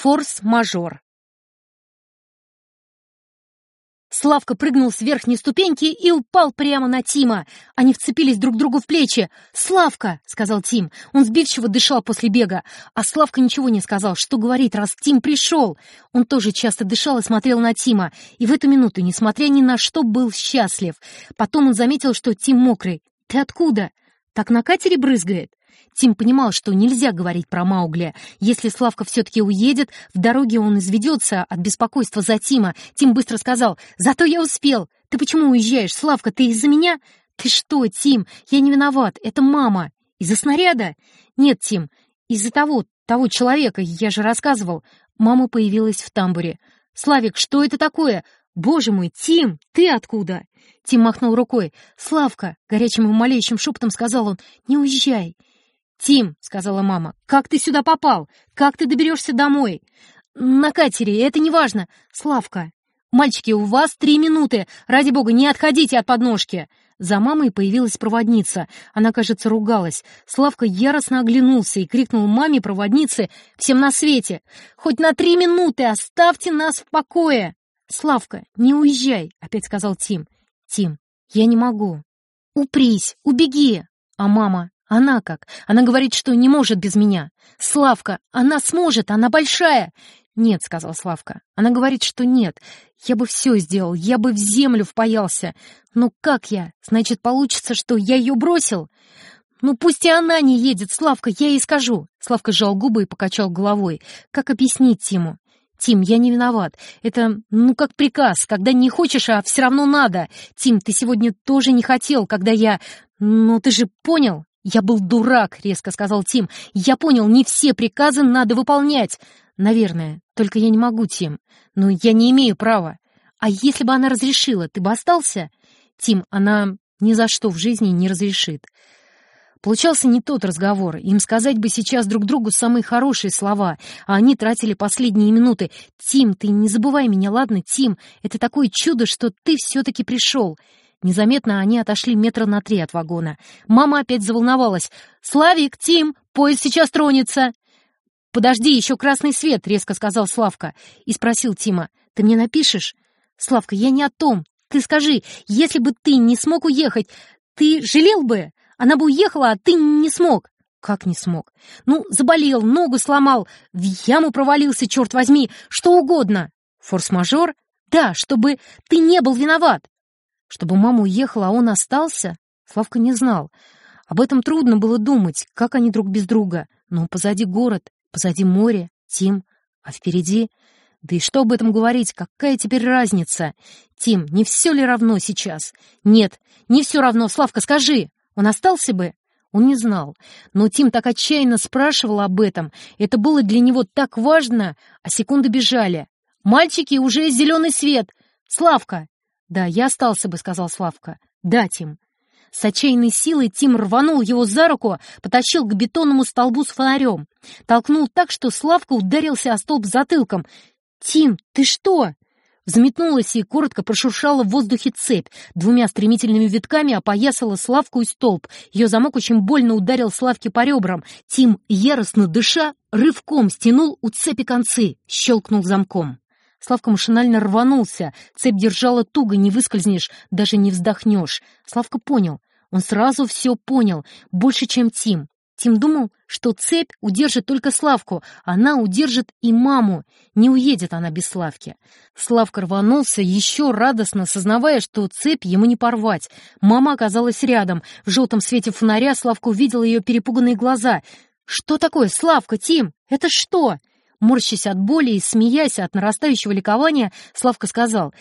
Форс-мажор. Славка прыгнул с верхней ступеньки и упал прямо на Тима. Они вцепились друг другу в плечи. «Славка!» — сказал Тим. Он сбивчиво дышал после бега. А Славка ничего не сказал. Что говорить, раз Тим пришел? Он тоже часто дышал и смотрел на Тима. И в эту минуту, несмотря ни на что, был счастлив. Потом он заметил, что Тим мокрый. «Ты откуда?» «Так на катере брызгает?» Тим понимал, что нельзя говорить про Маугли. Если Славка все-таки уедет, в дороге он изведется от беспокойства за Тима. Тим быстро сказал, «Зато я успел! Ты почему уезжаешь, Славка, ты из-за меня?» «Ты что, Тим? Я не виноват, это мама!» «Из-за снаряда?» «Нет, Тим, из-за того, того человека, я же рассказывал». Мама появилась в тамбуре. «Славик, что это такое? Боже мой, Тим, ты откуда?» Тим махнул рукой. «Славка!» — горячим и молящим шепотом сказал он. «Не уезжай!» «Тим», — сказала мама, — «как ты сюда попал? Как ты доберешься домой?» «На катере, это не важно. Славка, мальчики, у вас три минуты. Ради бога, не отходите от подножки!» За мамой появилась проводница. Она, кажется, ругалась. Славка яростно оглянулся и крикнул маме-проводнице всем на свете. «Хоть на три минуты оставьте нас в покое!» «Славка, не уезжай!» — опять сказал Тим. «Тим, я не могу!» «Упрись, убеги!» А мама она как? Она говорит, что не может без меня. Славка, она сможет, она большая. Нет, сказал Славка. Она говорит, что нет. Я бы все сделал, я бы в землю впаялся. Но как я? Значит, получится, что я ее бросил? Ну пусть и она не едет, Славка, я ей скажу. Славка сжал губы и покачал головой. Как объяснить Тиму? Тим, я не виноват. Это, ну, как приказ, когда не хочешь, а все равно надо. Тим, ты сегодня тоже не хотел, когда я... Ну, ты же понял? «Я был дурак», — резко сказал Тим. «Я понял, не все приказы надо выполнять». «Наверное. Только я не могу, Тим. Но я не имею права. А если бы она разрешила, ты бы остался?» «Тим, она ни за что в жизни не разрешит». Получался не тот разговор. Им сказать бы сейчас друг другу самые хорошие слова, а они тратили последние минуты. «Тим, ты не забывай меня, ладно, Тим? Это такое чудо, что ты все-таки пришел». Незаметно они отошли метра на три от вагона. Мама опять заволновалась. «Славик, Тим, поезд сейчас тронется!» «Подожди, еще красный свет!» — резко сказал Славка. И спросил Тима. «Ты мне напишешь?» «Славка, я не о том. Ты скажи, если бы ты не смог уехать, ты жалел бы? Она бы уехала, а ты не смог». «Как не смог?» «Ну, заболел, ногу сломал, в яму провалился, черт возьми, что угодно». «Форс-мажор?» «Да, чтобы ты не был виноват». Чтобы мама уехала, а он остался? Славка не знал. Об этом трудно было думать, как они друг без друга. Но позади город, позади море, Тим, а впереди... Да и что об этом говорить, какая теперь разница? Тим, не все ли равно сейчас? Нет, не все равно, Славка, скажи. Он остался бы? Он не знал. Но Тим так отчаянно спрашивал об этом. Это было для него так важно, а секунды бежали. «Мальчики, уже зеленый свет! Славка, «Да, я остался бы», — сказал Славка. «Да, Тим». С отчаянной силой Тим рванул его за руку, потащил к бетонному столбу с фонарем. Толкнул так, что Славка ударился о столб затылком. «Тим, ты что?» Взметнулась и коротко прошуршала в воздухе цепь. Двумя стремительными витками опоясала Славку и столб. Ее замок очень больно ударил Славке по ребрам. Тим, яростно дыша, рывком стянул у цепи концы, щелкнул замком. Славка машинально рванулся. Цепь держала туго, не выскользнешь, даже не вздохнешь. Славка понял. Он сразу все понял. Больше, чем Тим. Тим думал, что цепь удержит только Славку, она удержит и маму. Не уедет она без Славки. Славка рванулся, еще радостно сознавая, что цепь ему не порвать. Мама оказалась рядом. В желтом свете фонаря Славка увидел ее перепуганные глаза. «Что такое, Славка, Тим? Это что?» Морщась от боли и смеясь от нарастающего ликования, Славка сказал,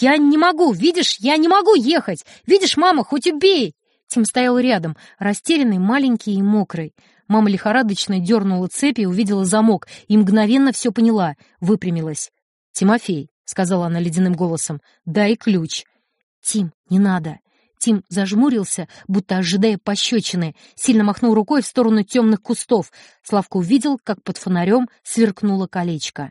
«Я не могу, видишь, я не могу ехать! Видишь, мама, хоть убей!» Тим стоял рядом, растерянный, маленький и мокрый. Мама лихорадочно дернула цепи увидела замок, и мгновенно все поняла, выпрямилась. «Тимофей», — сказала она ледяным голосом, — «дай ключ». «Тим, не надо». Тим зажмурился, будто ожидая пощечины, сильно махнул рукой в сторону темных кустов. Славка увидел, как под фонарем сверкнуло колечко.